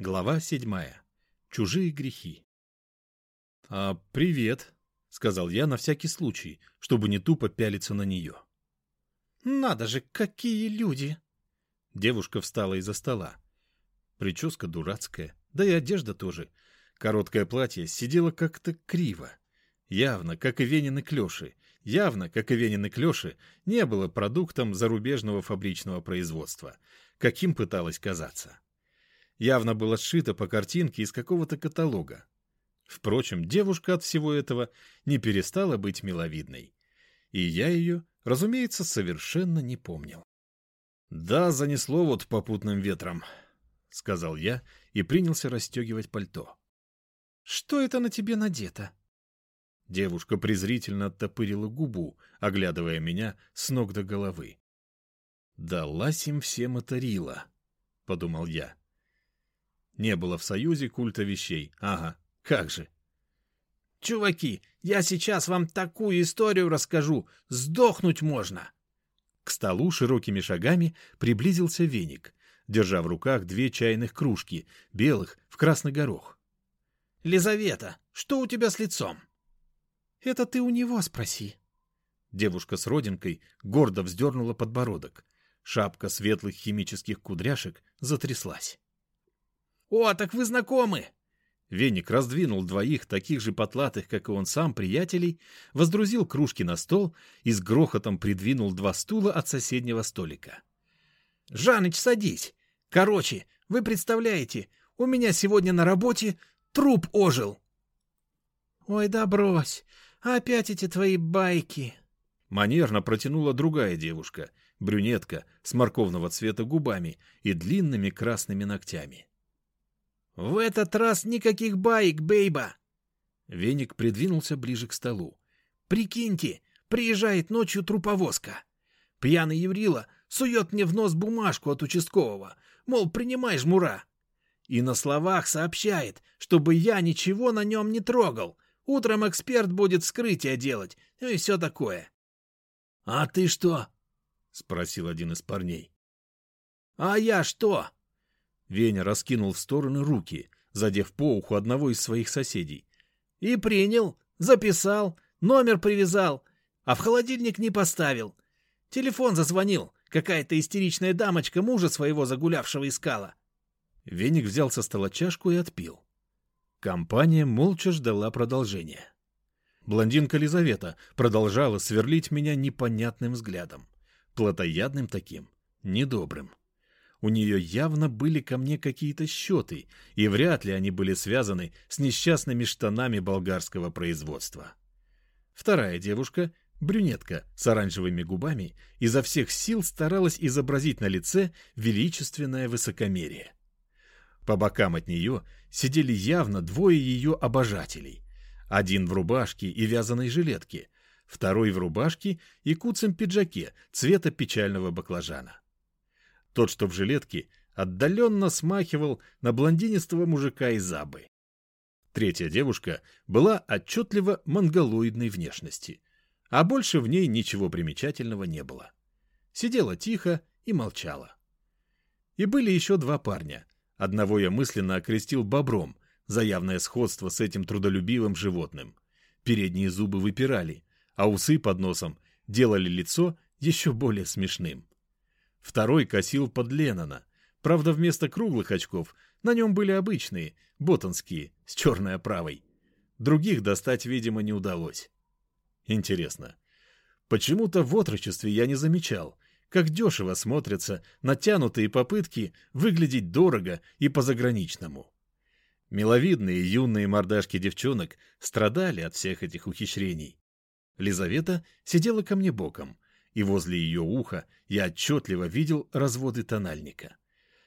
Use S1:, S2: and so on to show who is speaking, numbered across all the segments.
S1: Глава седьмая. Чужие грехи. «А, привет», — сказал я на всякий случай, чтобы не тупо пялиться на нее.
S2: «Надо же, какие люди!»
S1: Девушка встала из-за стола. Прическа дурацкая, да и одежда тоже. Короткое платье сидело как-то криво. Явно, как и Венины клёши. Явно, как и Венины клёши, не было продуктом зарубежного фабричного производства, каким пыталась казаться. Явно было сшито по картинке из какого-то каталога. Впрочем, девушка от всего этого не перестала быть миловидной. И я ее, разумеется, совершенно не помнил. «Да, занесло вот попутным ветром», — сказал я и принялся расстегивать пальто.
S2: «Что это на тебе надето?»
S1: Девушка презрительно оттопырила губу, оглядывая меня с ног до головы. «Далась им всем это Рила», — подумал я. Не было в Союзе культа вещей. Ага, как же.
S2: «Чуваки, я сейчас вам такую историю расскажу, сдохнуть можно!»
S1: К столу широкими шагами приблизился веник, держа в руках две чайных кружки, белых, в красный горох.
S2: «Лизавета, что у тебя с лицом?»
S3: Это ты у него спроси.
S1: Девушка с родинкой гордо вздернула подбородок. Шапка светлых химических кудряшек затряслась.
S2: «О, так вы знакомы!»
S1: Веник раздвинул двоих таких же потлатых, как и он сам, приятелей, воздрузил кружки на стол и с грохотом придвинул два стула от соседнего столика.
S2: «Жаныч, садись! Короче, вы представляете, у меня сегодня на работе труп ожил!»
S3: «Ой, да брось! Опять эти твои байки!»
S1: Манерно протянула другая девушка, брюнетка с морковного цвета губами и длинными красными ногтями.
S2: «В этот раз никаких баек, бейба!»
S1: Веник придвинулся ближе к столу.
S2: «Прикиньте, приезжает ночью труповозка. Пьяный Еврила сует мне в нос бумажку от участкового, мол, принимай жмура. И на словах сообщает, чтобы я ничего на нем не трогал, Утром эксперт будет вскрытие делать, ну и все такое. — А ты что? — спросил один из парней. — А я что?
S1: Веня раскинул в стороны руки, задев по уху одного из своих соседей.
S2: — И принял, записал, номер привязал, а в холодильник не поставил. Телефон зазвонил, какая-то истеричная дамочка мужа своего загулявшего искала.
S1: Веник взял со стола чашку и отпил. Компания молча ждала продолжения. Блондинка Лизавета продолжала сверлить меня непонятным взглядом. Плотоядным таким, недобрым. У нее явно были ко мне какие-то счеты, и вряд ли они были связаны с несчастными штанами болгарского производства. Вторая девушка, брюнетка с оранжевыми губами, изо всех сил старалась изобразить на лице величественное высокомерие. По бокам от нее сидели явно двое ее обожателей. Один в рубашке и вязаной жилетке, второй в рубашке и куцем пиджаке цвета печального баклажана. Тот, что в жилетке, отдаленно смахивал на блондинистого мужика из Абы. Третья девушка была отчетливо монголоидной внешности, а больше в ней ничего примечательного не было. Сидела тихо и молчала. И были еще два парня, Одного я мысленно окрестил бобром за явное сходство с этим трудолюбивым животным. Передние зубы выпирали, а усы под носом делали лицо еще более смешным. Второй косил под Леннона. Правда, вместо круглых очков на нем были обычные, ботанские, с черной оправой. Других достать, видимо, не удалось. Интересно, почему-то в отрочестве я не замечал, как дешево смотрятся натянутые попытки выглядеть дорого и по-заграничному. Миловидные юные мордашки девчонок страдали от всех этих ухищрений. Лизавета сидела ко мне боком, и возле ее уха я отчетливо видел разводы тональника,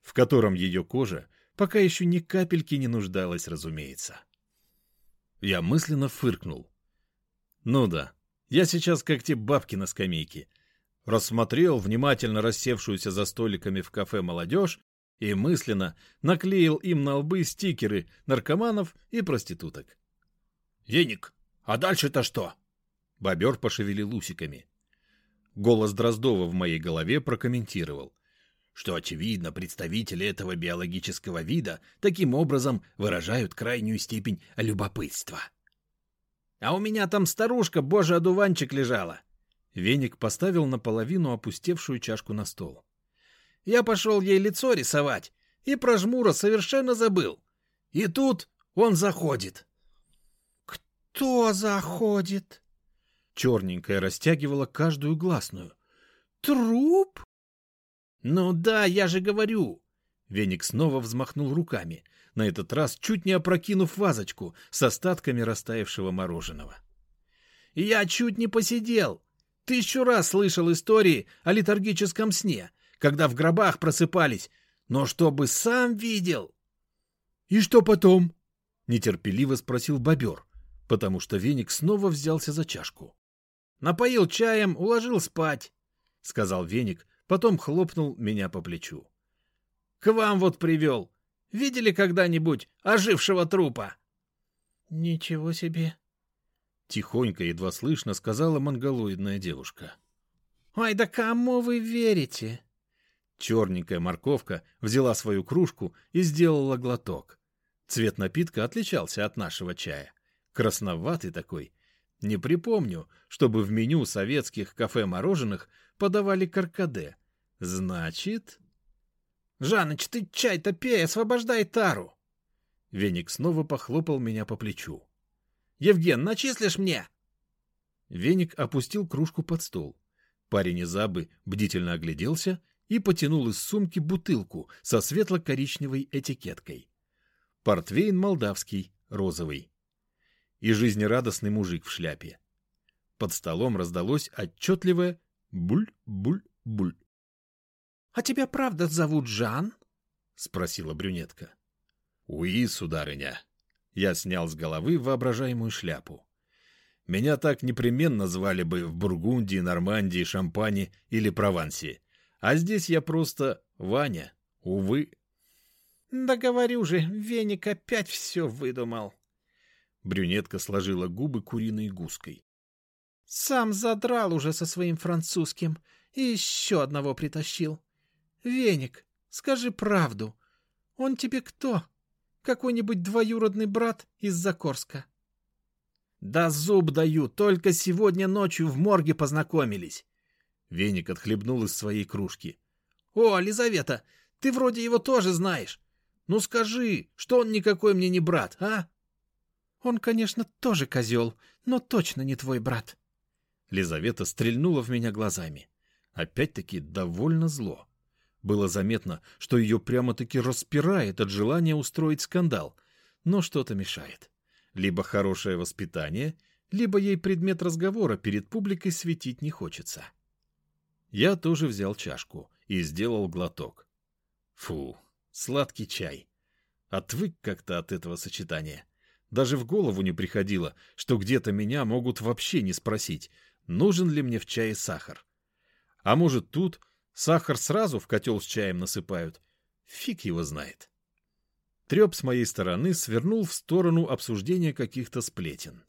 S1: в котором ее кожа пока еще ни капельки не нуждалась, разумеется. Я мысленно фыркнул. Ну да, я сейчас как те бабки на скамейке — рассмотрел внимательно рассевшуюся за столиками в кафе молодежь и мысленно наклеил им на лбы стикеры наркоманов и проституток.
S2: «Еник, а дальше-то что?»
S1: Бобер пошевелил усиками. Голос Дроздова в моей голове прокомментировал.
S2: что, очевидно, представители этого биологического вида таким образом выражают крайнюю степень любопытства. А у меня там старушка, божий одуванчик, лежала.
S1: Веник поставил наполовину опустевшую чашку на стол.
S2: Я пошел ей лицо рисовать, и про жмура совершенно забыл. И тут он заходит.
S3: «Кто заходит?»
S1: Черненькая растягивала каждую гласную. «Труп?»
S2: «Ну да, я же говорю!»
S1: Веник снова взмахнул руками, на этот раз чуть не опрокинув вазочку с остатками растаявшего мороженого.
S2: «Я чуть не посидел. Тысячу раз слышал истории о летаргическом сне, когда в гробах просыпались, но чтобы сам видел!»
S1: «И что потом?» — нетерпеливо спросил бобер, потому что веник снова взялся за чашку.
S2: «Напоил чаем, уложил спать», — сказал веник, потом хлопнул меня по плечу. «К вам вот привел. Видели когда-нибудь ожившего трупа?»
S3: «Ничего себе!»
S1: Тихонько, едва слышно, сказала монголоидная девушка.
S3: «Ой, да кому вы верите?»
S1: Черненькая морковка взяла свою кружку и сделала глоток. Цвет напитка отличался от нашего чая. Красноватый такой. Не припомню, чтобы в меню советских кафе-мороженых подавали каркаде. Значит...
S2: «Жаныч, ты чай-то пей, освобождай тару!»
S1: Веник снова похлопал меня по плечу.
S2: «Евген, начислишь мне?»
S1: Веник опустил кружку под стол. Парень из Абы бдительно огляделся и потянул из сумки бутылку со светло-коричневой этикеткой. Портвейн молдавский, розовый. И жизнерадостный мужик в шляпе. Под столом раздалось отчетливое «буль-буль-буль».
S3: — А тебя правда зовут Жан?
S1: — спросила брюнетка. — Уи, сударыня. Я снял с головы воображаемую шляпу. Меня так непременно звали бы в Бургундии, Нормандии, Шампане или Провансе. А здесь я просто Ваня, увы.
S3: — Да говорю же, Веник опять все выдумал.
S1: Брюнетка сложила губы куриной гуской.
S3: — Сам задрал уже со своим французским и еще одного притащил. Веник, скажи правду. Он тебе кто? Какой-нибудь двоюродный брат из Закорска?
S2: — Да зуб даю, только сегодня ночью в морге познакомились.
S1: Веник отхлебнул из своей кружки.
S2: — О, Лизавета, ты вроде его тоже знаешь. Ну скажи, что он никакой мне не брат, а?
S3: — Он, конечно, тоже козел, но точно не твой брат.
S1: Лизавета стрельнула в меня глазами. Опять-таки довольно зло. Было заметно, что ее прямо-таки распирает от желания устроить скандал, но что-то мешает. Либо хорошее воспитание, либо ей предмет разговора перед публикой светить не хочется. Я тоже взял чашку и сделал глоток. Фу, сладкий чай. Отвык как-то от этого сочетания. Даже в голову не приходило, что где-то меня могут вообще не спросить, нужен ли мне в чае сахар. А может, тут сахар сразу в котел с чаем насыпают? Фиг его знает. Треп с моей стороны свернул в сторону обсуждения каких-то сплетен.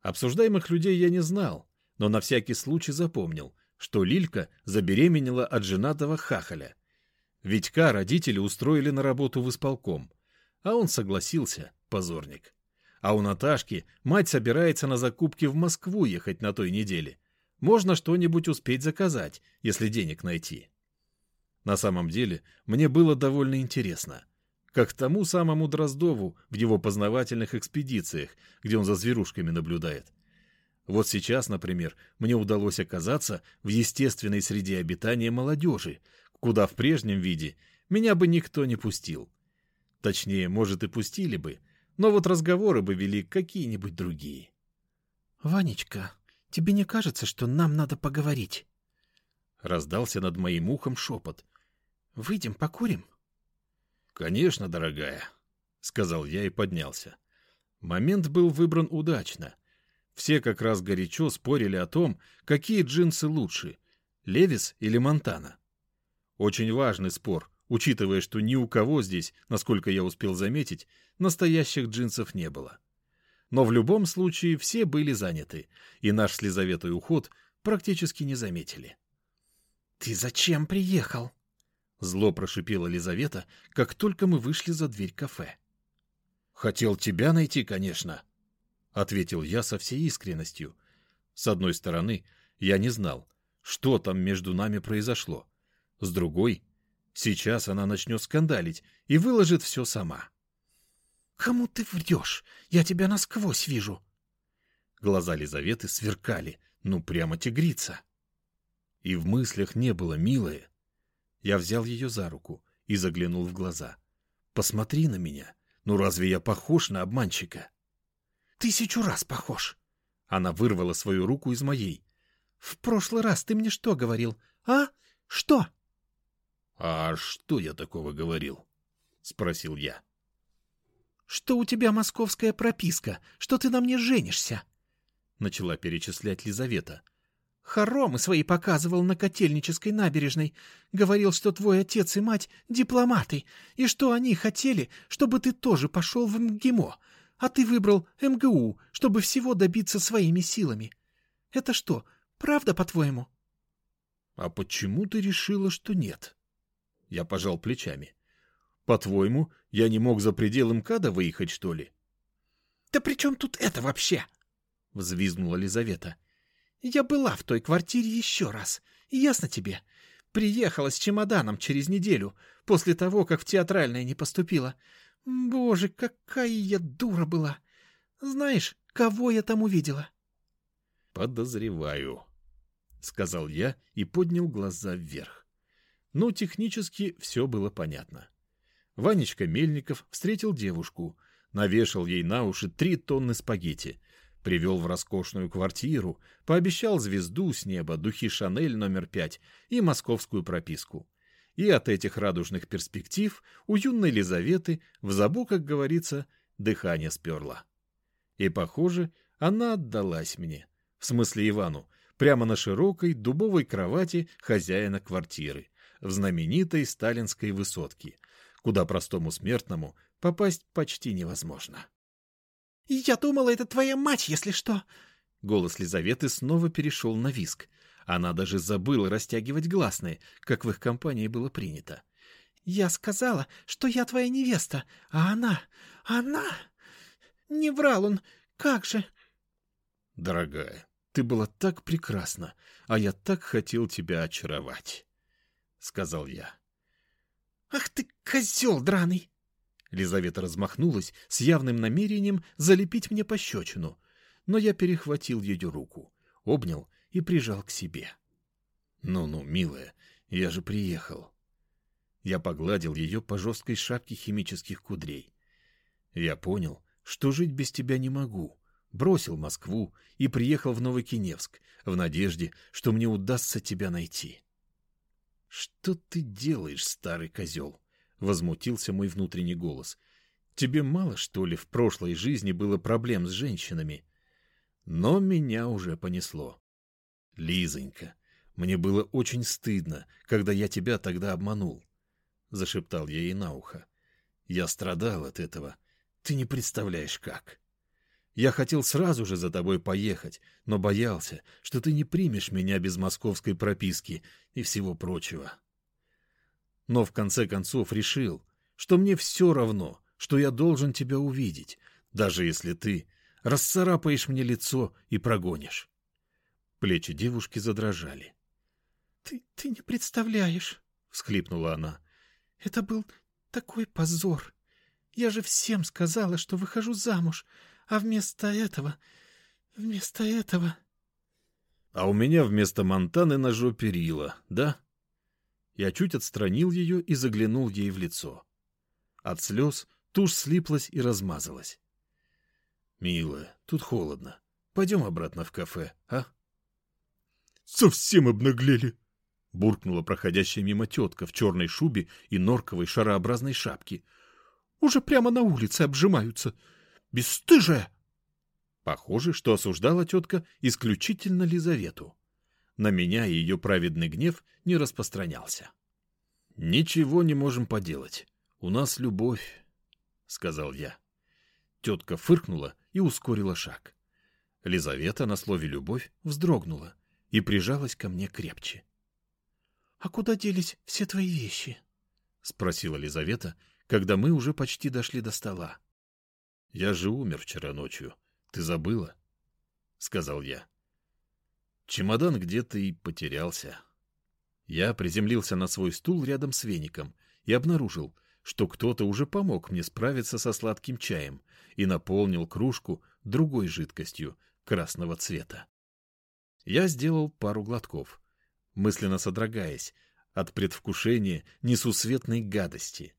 S1: Обсуждаемых людей я не знал, но на всякий случай запомнил, что Лилька забеременела от женатого хахаля. Витька родители устроили на работу в исполком, а он согласился, позорник. А у Наташки мать собирается на закупки в Москву ехать на той неделе. Можно что-нибудь успеть заказать, если денег найти. На самом деле, мне было довольно интересно. Как тому самому Дроздову в его познавательных экспедициях, где он за зверушками наблюдает. Вот сейчас, например, мне удалось оказаться в естественной среде обитания молодежи, куда в прежнем виде меня бы никто не пустил. Точнее, может, и пустили бы, но вот разговоры бы вели какие-нибудь другие.
S3: — Ванечка, тебе не кажется, что нам надо поговорить?
S1: Раздался над моим ухом шепот.
S3: — Выйдем, покурим?
S1: — Конечно, дорогая, — сказал я и поднялся. Момент был выбран удачно — все как раз горячо спорили о том, какие джинсы лучше — Левис или Монтана. Очень важный спор, учитывая, что ни у кого здесь, насколько я успел заметить, настоящих джинсов не было. Но в любом случае все были заняты, и наш с уход практически не заметили.
S3: — Ты зачем приехал?
S1: Зло прошипела Лизавета, как только мы вышли за дверь кафе. «Хотел тебя найти, конечно», — ответил я со всей искренностью. С одной стороны, я не знал, что там между нами произошло. С другой, сейчас она начнет скандалить и выложит все сама.
S3: «Кому ты врешь? Я тебя насквозь вижу!»
S1: Глаза Лизаветы сверкали, ну прямо тигрица. И в мыслях не было милое. Я взял ее за руку и заглянул в глаза. «Посмотри на меня. Ну разве я похож на обманщика?»
S3: «Тысячу раз похож!»
S1: Она вырвала свою руку из моей.
S3: «В прошлый раз ты мне что говорил? А? Что?»
S1: «А что я такого говорил?» — спросил я.
S3: «Что у тебя московская прописка, что ты на мне женишься?» — начала перечислять Лизавета. Хоромы свои показывал на Котельнической набережной. Говорил, что твой отец и мать — дипломаты, и что они хотели, чтобы ты тоже пошел в МГИМО, а ты выбрал МГУ, чтобы всего добиться своими силами. Это что, правда, по-твоему?
S1: — А почему ты решила, что нет? Я пожал плечами. — По-твоему, я не мог за предел МКАДа выехать, что ли?
S3: — Да при чем тут это вообще? — взвизгнула Лизавета. Я была в той квартире еще раз. Ясно тебе? Приехала с чемоданом через неделю, после того, как в театральное не поступила. Боже, какая я дура была! Знаешь, кого я там увидела?
S1: Подозреваю, — сказал я и поднял глаза вверх. Ну, технически все было понятно. Ванечка Мельников встретил девушку, навешал ей на уши три тонны спагетти — Привел в роскошную квартиру, пообещал звезду с неба, духи Шанель номер пять и московскую прописку. И от этих радужных перспектив у юной Лизаветы в забу, как говорится, дыхание сперло. И, похоже, она отдалась мне, в смысле Ивану, прямо на широкой дубовой кровати хозяина квартиры, в знаменитой сталинской высотке, куда простому смертному попасть почти невозможно.
S3: «Я думала, это твоя мать, если что!»
S1: Голос Лизаветы снова перешел на виск. Она даже забыла растягивать гласные, как в их компании было принято.
S3: «Я сказала, что я твоя невеста, а она... она... Не врал он, как же...»
S1: «Дорогая, ты была так прекрасна, а я так хотел тебя очаровать», — сказал я.
S3: «Ах ты, козел драный!»
S1: Лизавета размахнулась с явным намерением залепить мне пощечину, но я перехватил ее руку, обнял и прижал к себе. «Ну-ну, милая, я же приехал». Я погладил ее по жесткой шапке химических кудрей. Я понял, что жить без тебя не могу. Бросил Москву и приехал в Новокиневск в надежде, что мне удастся тебя найти. «Что ты делаешь, старый козел?» возмутился мой внутренний голос. Тебе мало, что ли, в прошлой жизни было проблем с женщинами? Но меня уже понесло. Лизонька, мне было очень стыдно, когда я тебя тогда обманул, зашептал я ей на ухо. Я страдал от этого. Ты не представляешь как. Я хотел сразу же за тобой поехать, но боялся, что ты не примешь меня без московской прописки и всего прочего но в конце концов решил, что мне все равно, что я должен тебя увидеть, даже если ты расцарапаешь мне лицо и прогонишь. Плечи девушки задрожали.
S3: — Ты, ты не представляешь, — всхлипнула она. — Это был такой позор. Я же всем сказала, что выхожу замуж, а вместо этого... вместо этого...
S1: — А у меня вместо Монтаны на жопе Рила, да? Я чуть отстранил ее и заглянул ей в лицо. От слез тушь слиплась и размазалась. «Милая, тут холодно. Пойдем обратно в кафе, а?»
S2: «Совсем обнаглели!»
S1: — буркнула проходящая мимо тетка в черной шубе и норковой шарообразной шапке.
S2: «Уже прямо на улице обжимаются. Бесстыжая!»
S1: Похоже, что осуждала тетка исключительно Лизавету. На меня ее праведный гнев не распространялся. «Ничего не можем поделать. У нас любовь», — сказал я. Тетка фыркнула и ускорила шаг. Лизавета на слове «любовь» вздрогнула и прижалась ко мне крепче.
S3: — А куда делись все твои вещи?
S1: — спросила Лизавета, когда мы уже почти дошли до стола. — Я же умер вчера ночью. Ты забыла? — сказал я. Чемодан где-то и потерялся. Я приземлился на свой стул рядом с веником и обнаружил, что кто-то уже помог мне справиться со сладким чаем и наполнил кружку другой жидкостью красного цвета. Я сделал пару глотков, мысленно содрогаясь от предвкушения несусветной гадости.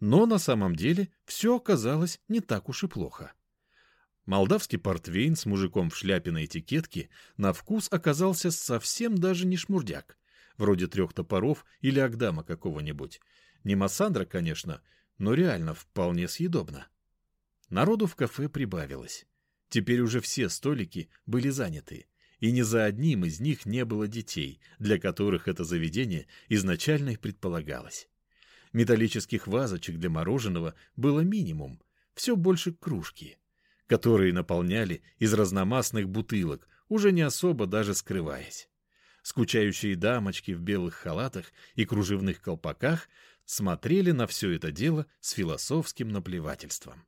S1: Но на самом деле все оказалось не так уж и плохо. Молдавский портвейн с мужиком в шляпе на этикетке на вкус оказался совсем даже не шмурдяк, вроде трех топоров или агдама какого-нибудь. Не массандра, конечно, но реально вполне съедобно. Народу в кафе прибавилось. Теперь уже все столики были заняты, и ни за одним из них не было детей, для которых это заведение изначально и предполагалось. Металлических вазочек для мороженого было минимум, все больше кружки, которые наполняли из разномастных бутылок, уже не особо даже скрываясь. Скучающие дамочки в белых халатах и кружевных колпаках смотрели на все это дело с философским наплевательством.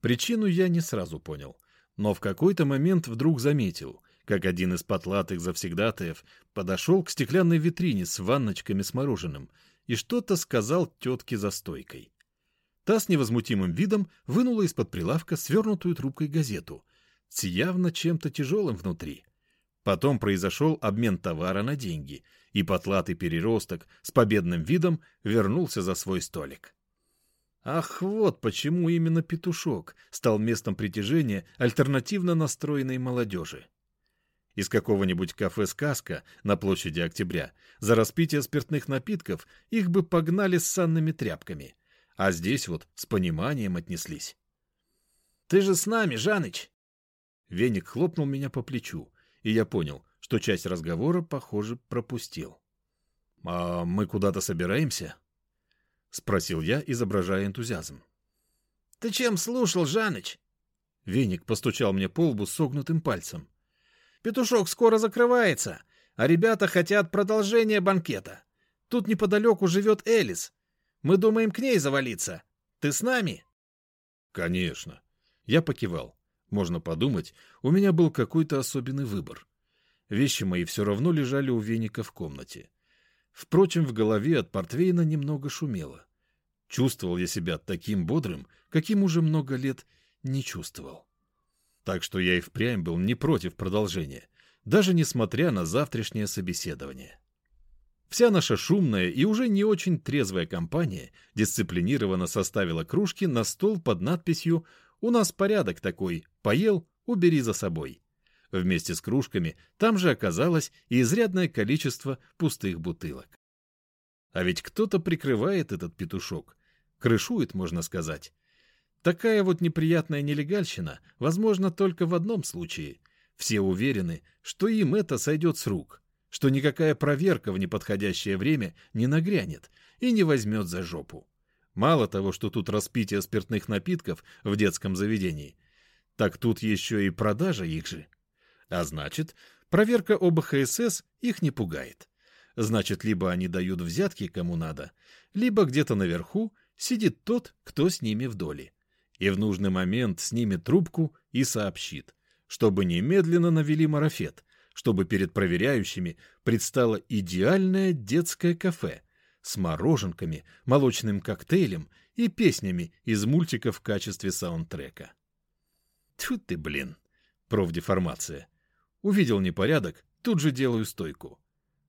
S1: Причину я не сразу понял, но в какой-то момент вдруг заметил, как один из потлатых завсегдатаев подошел к стеклянной витрине с ванночками с мороженым и что-то сказал тетке за стойкой. Та с невозмутимым видом вынула из-под прилавка свернутую трубкой газету с явно чем-то тяжелым внутри. Потом произошел обмен товара на деньги, и потлатый переросток с победным видом вернулся за свой столик. Ах, вот почему именно петушок стал местом притяжения альтернативно настроенной молодежи из какого-нибудь кафе «Сказка» на площади Октября, за распитие спиртных напитков их бы погнали с санными тряпками. А здесь вот с пониманием отнеслись.
S2: «Ты же с нами, Жаныч!»
S1: Веник хлопнул меня по плечу, и я понял, что часть разговора, похоже, пропустил. «А мы куда-то собираемся?» — спросил я, изображая энтузиазм.
S2: «Ты чем слушал, Жаныч?»
S1: Веник постучал мне по лбу согнутым пальцем.
S2: Петушок скоро закрывается, а ребята хотят продолжения банкета. Тут неподалеку живет Элис. Мы думаем к ней завалиться. Ты с нами?»
S1: «Конечно». Я покивал. Можно подумать, у меня был какой-то особенный выбор. Вещи мои все равно лежали у веника в комнате. Впрочем, в голове от портвейна немного шумело. Чувствовал я себя таким бодрым, каким уже много лет не чувствовал. Так что я и впрямь был не против продолжения, даже несмотря на завтрашнее собеседование. Вся наша шумная и уже не очень трезвая компания дисциплинированно составила кружки на стол под надписью «У нас порядок такой, поел, убери за собой». Вместе с кружками там же оказалось и изрядное количество пустых бутылок. А ведь кто-то прикрывает этот петушок, крышует, можно сказать, Такая вот неприятная нелегальщина возможна только в одном случае. Все уверены, что им это сойдет с рук, что никакая проверка в неподходящее время не нагрянет и не возьмет за жопу. Мало того, что тут распитие спиртных напитков в детском заведении, так тут еще и продажа их же. А значит, проверка ОБХСС их не пугает. Значит, либо они дают взятки кому надо, либо где-то наверху сидит тот, кто с ними в доле и в нужный момент снимет трубку и сообщит, чтобы немедленно навели марафет, чтобы перед проверяющими предстало идеальное детское кафе с мороженками, молочным коктейлем и песнями из мультика в качестве саундтрека. Тьфу ты, блин, профдеформация. Увидел непорядок, тут же делаю стойку.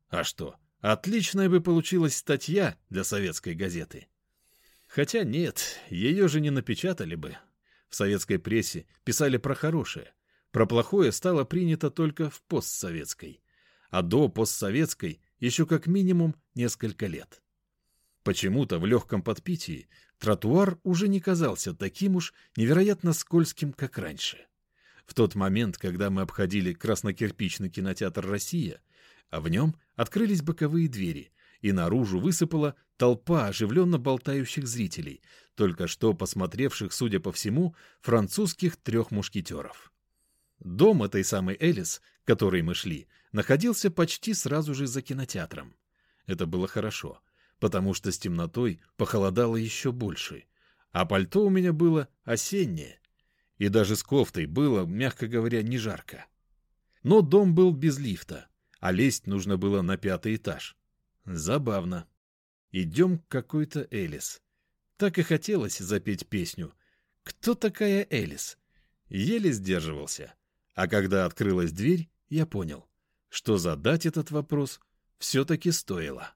S1: А что, отличная бы получилась статья для советской газеты. Хотя нет, ее же не напечатали бы. В советской прессе писали про хорошее. Про плохое стало принято только в постсоветской. А до постсоветской еще как минимум несколько лет. Почему-то в легком подпитии тротуар уже не казался таким уж невероятно скользким, как раньше. В тот момент, когда мы обходили краснокирпичный кинотеатр «Россия», а в нем открылись боковые двери, и наружу высыпала толпа оживленно болтающих зрителей, только что посмотревших, судя по всему, французских трех мушкетеров. Дом этой самой Элис, к которой мы шли, находился почти сразу же за кинотеатром. Это было хорошо, потому что с темнотой похолодало еще больше, а пальто у меня было осеннее, и даже с кофтой было, мягко говоря, не жарко. Но дом был без лифта, а лезть нужно было на пятый этаж. Забавно. Идем к какой-то Элис. Так и хотелось запеть песню. Кто такая Элис? Еле сдерживался. А когда открылась дверь, я понял, что задать этот вопрос все-таки стоило.